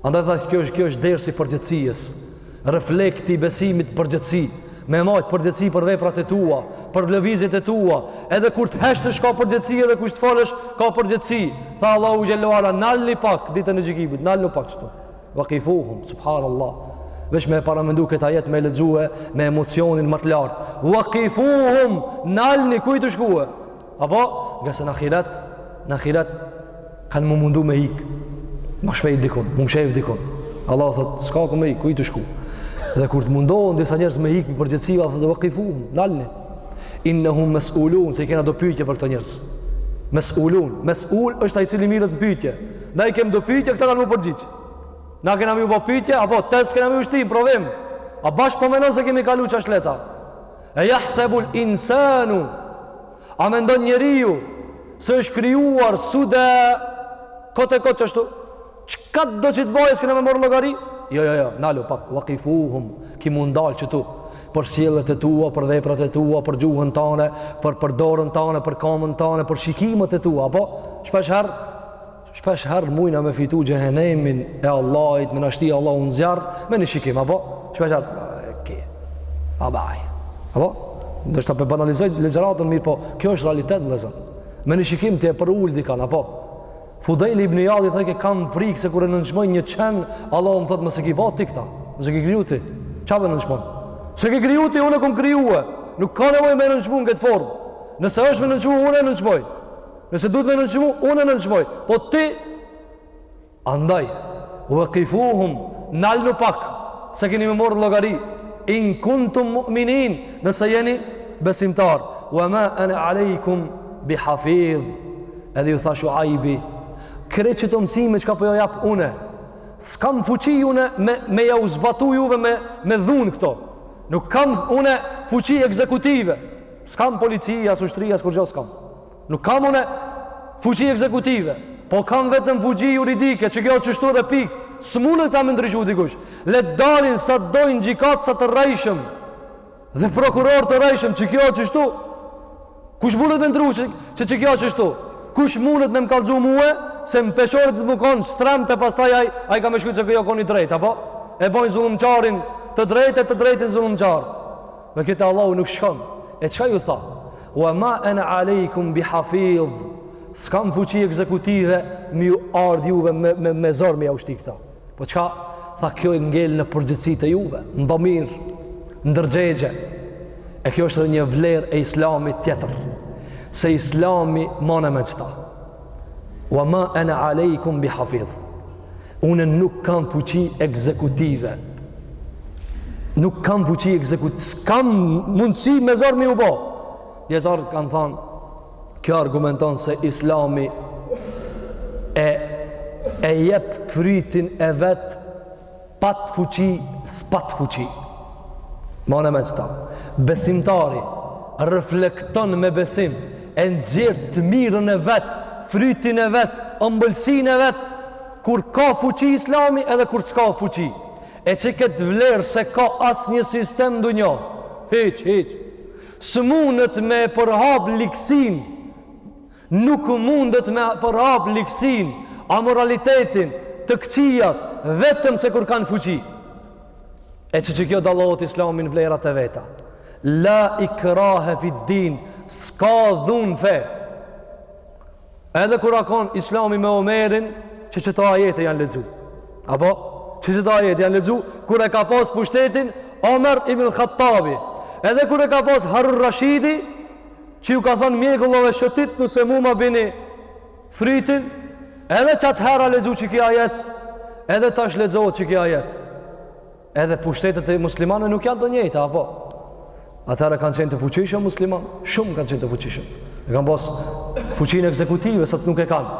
Andaj thash kjo është, kjo është dersi i përgjegjësisë. reflekt i besimit përgjegjësi, me majtë përgjegjësi për veprat e tua, për lëvizjet e tua, edhe kur të heshtësh ka përgjegjësi edhe kur të folësh ka përgjegjësi, tha Allahu xhelle ve ala, nalni pak, ditën e gjykimit, nalnu pak qëtu, vë kifuhum, subhanë Allah, veç me e paramendu këtë ajet me e lexue, me emocionin më të lartë, vë kifuhum, nalni, ku jeni tu shku e, Apo, nga se në ahiret, në ahiret, kanë mu mundu me ikë, mu mshef dikun, mu mshef dikun. Allah thot, s'ka ku me ikë, ku je tu shku? Dhe kur të mundohen disa njerëz me ikë prej përgjegjësisë, Allah thot, "Waqifuhum, nalni." Innahum mas'ulun, se i kena do pyetje për këto njerëz. Mas'ulun, mas'ul është ai i cili mirret në pyetje. Na i kem do pyetje, këta kanë mu përgjigj. Na kena me ju bo pyetje, apo test kena me ju shti n'provim. A bash po mendon se ke me kalu qaq lehtë a? E jahsebul insanu, a mendon njeriu, se është krijuar suda, kot e kot qashtu, çkado që të bojë s'kena me e marrë n'llogari? Jo, jo, jo, nalu pak, vakifuhum, ki mu ndal qëtu, për sjelljet e tua, për veprat e tua, për gjuhën tane, për, për dorën tane, për kamën tane, për shikimet e tua, apo, shpesh herë, Shpesh herë mujna me fitu xhehenemin e Allahit, me na shti Allahu në zjarr, me një shikim, apo? Shpesh herë, e ki, a baj, apo? Ndoshta e banalizoj ligjëratën mirë, po kjo është realitet vllazën. Me një shikim tu e përul dikan, apo? Fudejli ibn Ijadi thojke kam frikë se kur e nënçmoj një qen, Allah më thotë mos e ki ba ti këta, mos e ki kriju ti, çka po e nënçmon? S'e ki kriju ti, unë e kom kriju e, nuk ka nevojë me e nënçmu në këtë formë, nëse është me nënçmu, unë e nënçmoj. Nëse duhet me nënçmu, unë nënçmoj. Po ti, andaj, uekifuhum, nalnu pak, se keni me marrë llogari, in kuntum mu'minin, nëse jeni besimtar, ue ma ene alejkum bi hafidh, edhe ju tha Shuajbi, krejt qito mësime çka po jau jap une, s'kam fuqi une me, me jau zbatu juve me, me dhunë këto, nuk kam une fuqi ekzekutive, s'kam polici, as ushtri, as kurgjo s'kam. Nuk kam une fuqi ekzekutive, po kam vetëm fuqi juridike, që kjo qështu dhe pikë, s'munet ta ndryshu dikush. Le dalin sa dojnë gjykatësa të rrejshëm, dhe prokurorë të rrejshëm, që kjo qështu, kush mundet me ndryshu që, që, që kjo qështu, kush mundet me më kallxu mue, se në peshoret det me kon shtremt e pastaj aj, aj ka me shku se kjo kon e drejtë, apo? E bojnë zullumqarin të drejtë e të drejtin zullumqar. Me këtë Allahu nuk shkon. E çka ju tha? Wa ma ana alaykum bi hafiz. S'kam fuqi ekzekutive me ju ardh juve me me, me zor m'i aushti këta. Po çka? Tha kjo e ngel në përgjegjësi të juve. Në damir, ndërgjegje. E kjo është edhe një vlerë e Islamit tjetër. Se Islami mana me qëta. Wa ma ana alaykum bi hafiz. Unë nuk kam fuqi ekzekutive. Nuk kam fuqi ekzekut, s'kam mundësi me zor me u bo. Dijetarët kanë thënë, kjo argumenton se Islami e e jep frytin e vet pat fuqi, s'pat fuqi. Mana me qëta. Besimtari reflekton me besim e nxjerr të mirën e vet, frytin e vet, ëmbëlsinë e vet, kur ka fuqi islami edhe kur s'ka fuqi. E qëkëtë vlerë s'e ka asnjë sistem n'dynjo. Hiç, hiç. S'mundet me përhap ligësinë, nuk mundet me përhap ligësinë, amoralitetin, të këqijat, vetëm se kur kanë fuqi. e qi qikjo dallohet islamin vlerat e veta la ikrahe fid din s'ka dhunë n'fe edhe kur a kon islami me omerin që qëta ajete janë lexu apo qëta ajete janë lexu kur e ka pas pushtetin omer ibnul khattabi edhe kur e ka pas harun rashidi që ju ka thonë mjegullave shëtit se mu ma bini Frytin, edhe qatëherë a lexu qëky ajet, edhe tash lexohet qëky ajet. Edhe pushtetet e muslimanëve nuk janë të njëjta, apo? Atëherë kanë qenë të fuqishëm muslimanët, shumë kanë qenë të fuqishëm. E kanë pas fuqinë ekzekutive, sot nuk e kanë.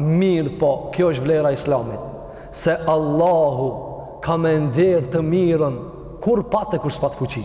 Mirëpo, kjo është vlera e islamit. Se Allahu ka me nxjerrë të mirën, kur pat e kur s'pat fuqi.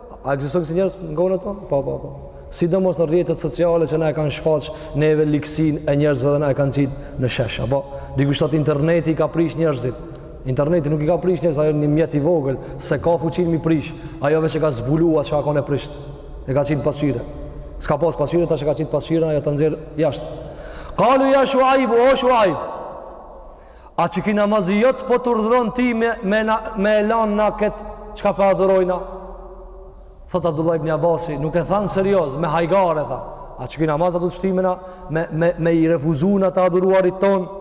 A ekzistojnë ksi njerëz në kohën tonë? Po, po, po. Sidomos në rrjetet sociale që na e kanë shfaq neve ligësinë e njerëzve dhe na e kanë qit në shesh. Apo, dikush thotë interneti i ka prish njerëzit. Interneti nuk i ka prish njerëzit, ajo një mjet i vogël, s'e ka fuqinë me i prish. Ajo veç e ka zbulu çka ka kone prisht. E ka qit pasqyrë. S'ka pas pasqyrë, tash e ka qit pasqyrë, ajo ta nxjerr jashtë. Kalu ja Shuajbu, o Shuajb. A që ky namazi jot po të urdhëron ti me, me, na, me e lan na këtë çka po adhurojna? Thotë Abdullah ibn Abasi, nuk e thanë serioz, me hajgare e thanë. A që ky namaz a po të shtin me na me, me, me i refuzu na të adhuruarit tonë?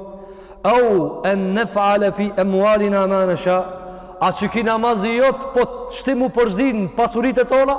Eu en nef'ale fi emualina ma nesha, a që ky namazi jot po të shtin m'u përzi n'pasuritë e tona?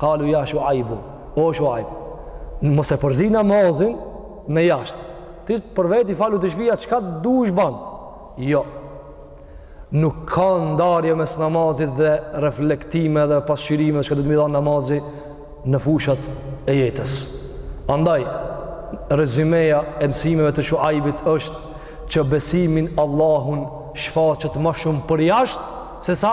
Kalu ja Shuajbu, o Shuajb, mos e përzi namazin me jashtë. Ti për veti falu te shpia, çka dush ban? Jo, nuk ka ndarje mes namazit dhe reflektime dhe pasqyrimeve çka do me i dhan namazi në fushat e jetës. Andaj rezimeja e mësimeve të Shuajbit është që besimi n'Allahun shfaqet ma shumë përjashta sesa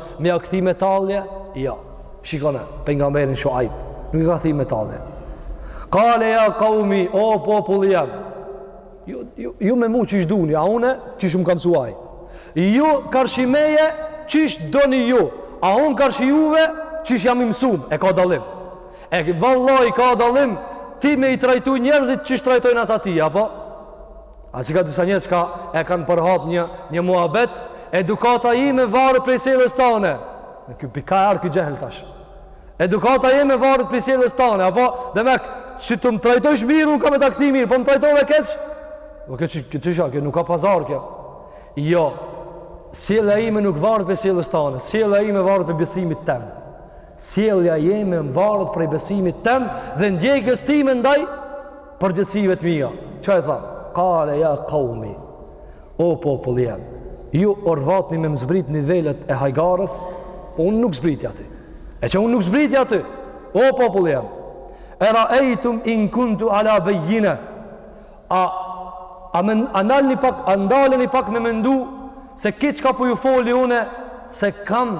me ja kthy me tallje? Jo, shikone, pejgamberin Shuajb, nuk e ka kthy me tallje. Kale ja kaumi, o populli jem, ju, ju, ju me mu qysh doni, a une qysh më ka msu Ai. Ju karshi meje qysh doni ju, a unë karshi juve qysh jam i msum, e ka dallim. E vallaj ka dallim, ti me i trajtu njerëzit qysh trajtojnë ata ty, apo? A si ka disa njerëz çka e kanë përhap një një muhabet, edukata ime varet prej sjelljes tane. N'ki pikë ka ardh ky xhehël tash. Edukata ime varet prej sjelljes tane, apo demek si ti më trajtosh mirë, unë kam me ta kthy mirë, po më trajtove keq. O kjo çishtu, kjo nuk ka pazar kjo. Jo. Sjellja ime nuk varet prej sjelljes tane, sjellja ime varet prej besimit tem. Sjellja jeme varet prej besimit tem dhe ndjekjes time ndaj përgjithësive të mia. Çka i tha? Kale ja kaumi, o populli jem, ju orvatni me më zbrit n'nivelet e hajgares, po unë nuk zbriti aty. E çi unë nuk zbriti aty, o populli jem, eraejtum in kuntu ala bejjine, a, a, men, a, nalni pak, a ndaleni pak me mendu se ket çka po ju foli une, se kam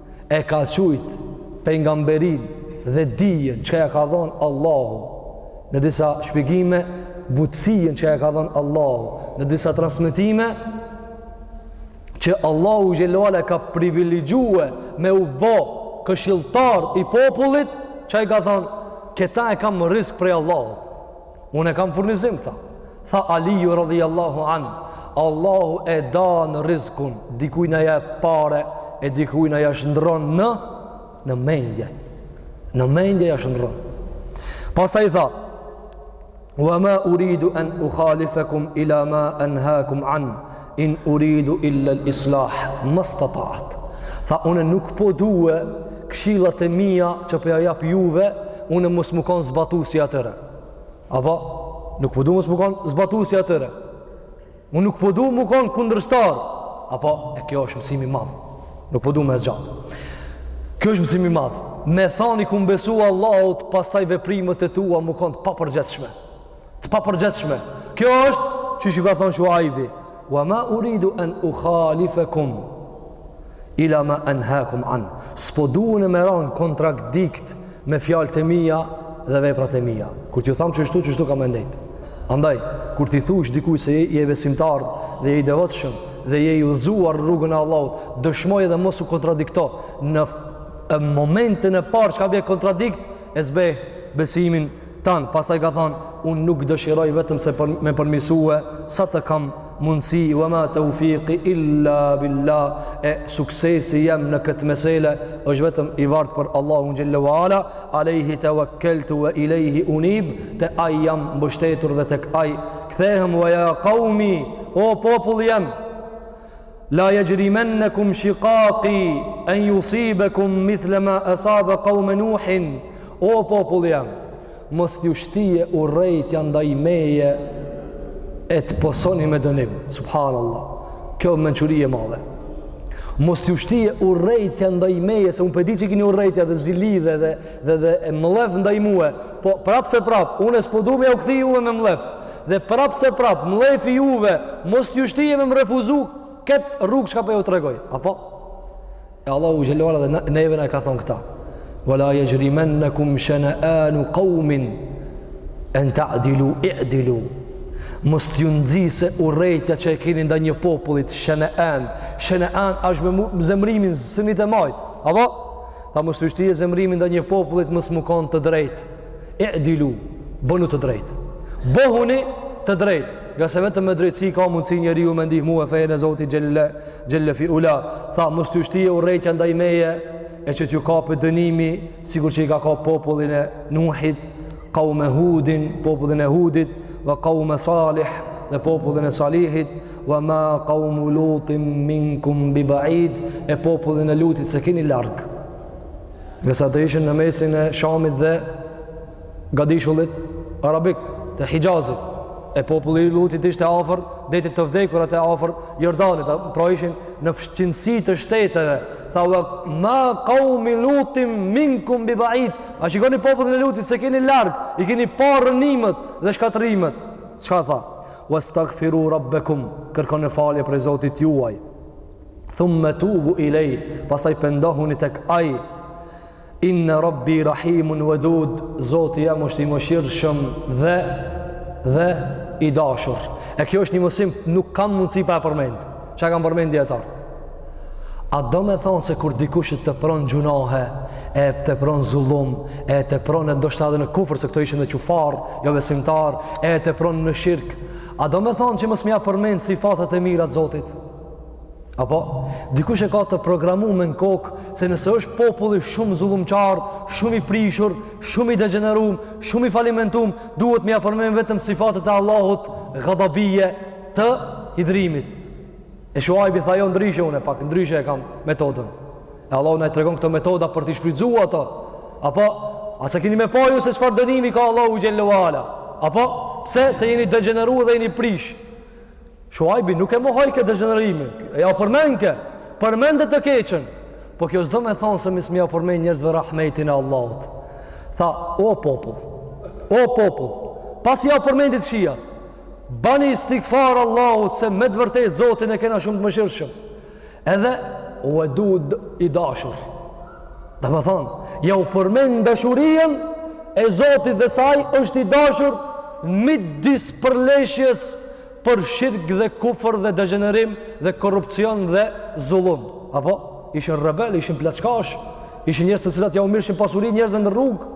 e ka qujt pejgamberinë dhe dijen çka ja ka dhonë Allahu në disa shpjegime butësinë çka ja ka dhonë Allahu në disa transmitime që Allahu xheleshanuhu e ka privilegjue me u bo këshilltar i popullit çka i ka dhonë këta e kam rrisk prej Allahut Unë e kam furnizim këta. Tha Aliju radijallahu anhu, Allahu e dan rizkun, dikujna jap pare, e dikujna ja shndrron në, në mendje. Në mendje ja shndrron. Pastaj tha, Wa ma uridu an ukhalifakum ila ma anhaakum an, in uridu illa l'islah, ma stata't. Tha, unë nuk po du këshillat e mija që po ja jap juve, unë mos me kon zbatues i atyre. Apo, nuk po du mos me kon zbatues i atyre. Unë nuk po du me kon kundërshtar. Apo, e kjo është mësim i madh. Nuk po du me zgjat. Kjo është mësim i madh. Me thon i kom besu Allahut, pastaj veprimet e tua me kon të papërgjethshme. Të papërgjethshme. Kjo është, qi i ka thon Shuajbi, Wa ma uridu an ukhalifakum ila ma anhaakum an. S'po du me ra në kontradikt me fjalët e mia dhe veprat e mia. Kur t'ju tham qështu qështu ka me ndejt. Andaj, kur t'i thush dikujt se je i besimtar dhe je i devotshëm dhe je i udhëzuar rrugën e Allahut, dëshmoje edhe mos u kontradikto. Në momentin e parë që ka bie kontradikt, e zbeh besimin tand, pastaj ka thonë, unë nuk dëshiroj vetëm se për, me përmirësue, sa të kam mundësi, ve ma teufiki illa billa, e suksesi jem në këtë mesele, është vetëm i varun prej Allahut Xhel-le ve Ala, alejhi tevekkeltu ve ilejhi unib, te ai jam mbështetur dhe tek ai kthehem, ve ja kaumi, o populli jem, La yajrimannakum shiqaqi an yusibakum mithla ma asaba qawm Nuhin. O populli jem, mos t'ju shtije urrejtja ndaj meje e t'pësoni me dënim. Subhanallah. Kjo mençuri e madhe. Mos t'ju shtije urrejtja ndaj meje, se unë p'e di që kini urrejtje dhe zili dhe dhe, dhe, dhe e mllef ndaj mue, po prapë se prapë, unë s'po du me jau kthy juve me mllef. Dhe prap se prap, mllefi juve, mos t'ju shtije me m'refuzu këtë rrugë që ka po ju tregoj. Apo? E Allahu Xhel-le ve Ala edhe neve na e ka thonë këta. Wa la yajrimannakum shana'anu qawmin an ta'dilu i'dilu. Mos t'ju nxisë urrejtja që e kini ndaj një populli, shana'an. Shana'an është me zemrimin s'mun t'e majt. Apo? Ta mos t'ju shtije zemrimi ndaj një populli mos me kon të drejtë. I'dilu, bonu të drejtë. Bohuni të drejtë. Ngase vetëm me drejtësi ka mundësi njeriu me ndihmue fenë e Zotit Xhel-le, Xhel-le fi Ula. Tha, mos t'ju shtije urrejtja ndaj meje, e që t'ju kapë dënimi, sikur që i ka kapë popullin e Nuhit, kaume Hudin, popullin e Hudit, ve kaume Salih, dhe popullin e Salihit, ve ma kaumu Lutin minkum bibaid, e popullin e Lutit s'e kini larg. ngase ata ishin në mesin e Shamit dhe Gadishullit Arabik të Hijazit e populli i lutit ishte afër detit të vdekur atje afër Jordanit pra ishin në fqinjësi të shteteve tha ua ma kaumi lutin minkum bi baid a shikoni popullin e lutit s'e keni larg i keni parë rënimet dhe shkatërrimet çka tha ua stakfiru rabbekum kërkoni falje prej zotit tuaj Thumme tubu ilejhi, pastaj pëndohuni tek ai, inne rabbi rahimun vëdud, zoti jem është i mëshirshëm dhe, dhe i dashur. E kjo është një mësim, nuk kam mundësi pa e përmendë, që e kanë përmendë dijetarët. A domethonë se kur dikush i tepron gjunahe, e tepron zullum, e tepron e ndoshta edhe në kufër, se këto ishin dhe qufarë, jo besimtarë, e tepron në shirk, a domethonë që mos me ja përmendë sifatet e mira t'zotit? Apo, dikush e ka të programume në kokë, se nëse është populli shumë zullumqar, shumë i prishur, shumë i degjenerum, shumë i falimentum, duhet me ja përmen vetëm sifatet e Allahut gadabije të hidhërimit. E shuajbi tha jo ndryshe une, pak ndryshe e kam metodën. E Allahu na e tregon këto metoda për t'i shfrytzu ato. Apo, a se keni me pa ju se çfarë dënimi ka Allahu xhelle ue ala. Apo, pse se jeni degjeneru dhe jeni prishë. Shuajbi nuk e mohoi këtë degjenerimin, e ja përmendke, përmendte të keqën. Po kjo s'domethonë se mos me ja përmend njerëzve rahmetin e Allahut. Tha, o popull, o popull, pasi ja përmendi çështja, bani istigfar Allahut se me të vërtet Zotin e kena shumë të mëshirshëm. Edhe Wedud i dashur. Domethonë, ja u përmen dashurinë e Zotit dhe sa ai është i dashur midis përleshjes për shirk dhe kufër dhe degjenerim dhe korrupcion dhe zullum. Apo, ishin rebel, ishin plaçkash, ishin njerëz të cilat ja u mirrshin pasurinë njerëzve në rrugë.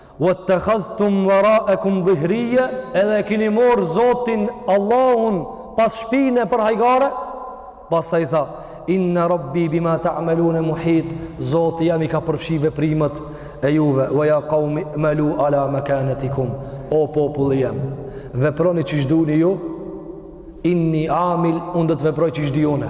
Wa takhadhtum wara'akum dhihriyya edhe e keni marr Zotin Allahun pas shpine për hajgare? Pastaj tha: Inna rabbi bima ta'malun muhit. Zoti jem i ka përfshi veprimet e juve. Wa ya qaumi malu ala makanatikum. O populli jem, veproni qysh doni ju. Inni amil, unë do të veproj qysh di une.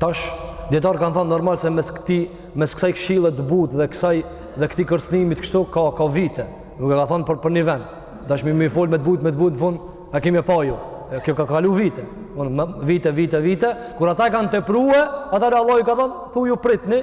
Tash, dijetarët kanë thanë normal se mes, këtij, mes kësaj këshille të butë dhe kësaj dhe këtij kërcnimit kështu ka, ka vite. Nuk e ka thanë për, për një vend. Tash me i folë me të butë, me të butë, në fund, a keni me pa ju. E, kjo ka kalu vite, vite, vite, vite, vite. Kur ata e kanë teprue, atëherë Allahu i ka thanë, thuju pritni,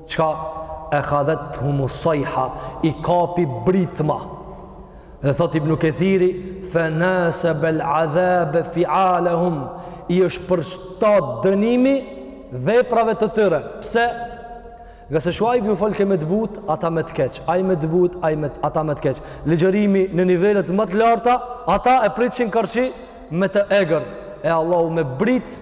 Çka ekhadhethumus sajha, i kapi britma. Dhe thot Ibn Kethiri, fe nasebel adhabu fialehum, i është përshtatë dënimi veprave të tyre. Pse? Ngase Shuajbi ju folke më të butë, ata më të keq. Ai më të butë, ai më të, ata më të keq. Ligjërimi në nivelet më të larta, ata e pritshin karshi më të egër. E Allahu me britë,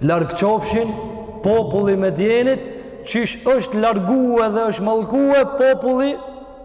Larg qofshin populli Medjenit, qysh është largue dhe është malkue populli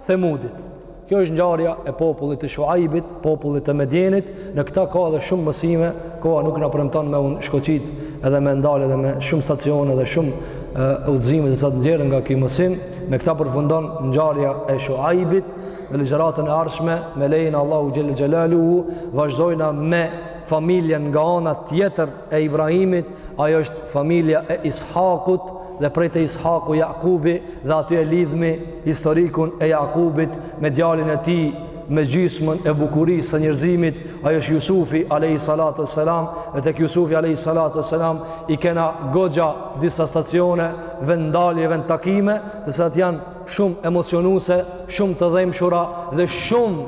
Themudit. Kjo është ngjarja e popullit të Shuajbit, popullit të Medjenit, në këta ka edhe shumë mësime, koha nuk na premton me u shkoqitë edhe me ndal edhe më shumë stacione dhe shumë e, udhëzime dhe sa të nxjerrën nga ky mësim, me këta përfundon ngjarja e Shuajbit dhe ligjëratën e ardhshme, me lejen e Allahut xhele xhelaluhu, vazhdojna me familjen nga ana tjetër e Ibrahimit, ajo është familja e Ishakut dhe prej te Ishaku Jakubi dhe aty e lidhmi historikun e Jakubit me djalin e tij me gjysmën e bukurisë së njerëzimit, ajo është Jusufi alayhi salatu selam, e tek Jusufi alayhi salatu selam i kena goxha disa stacione vendndalje vendtakime, të cilat janë shumë emocionuese, shumë të dhembshura dhe shumë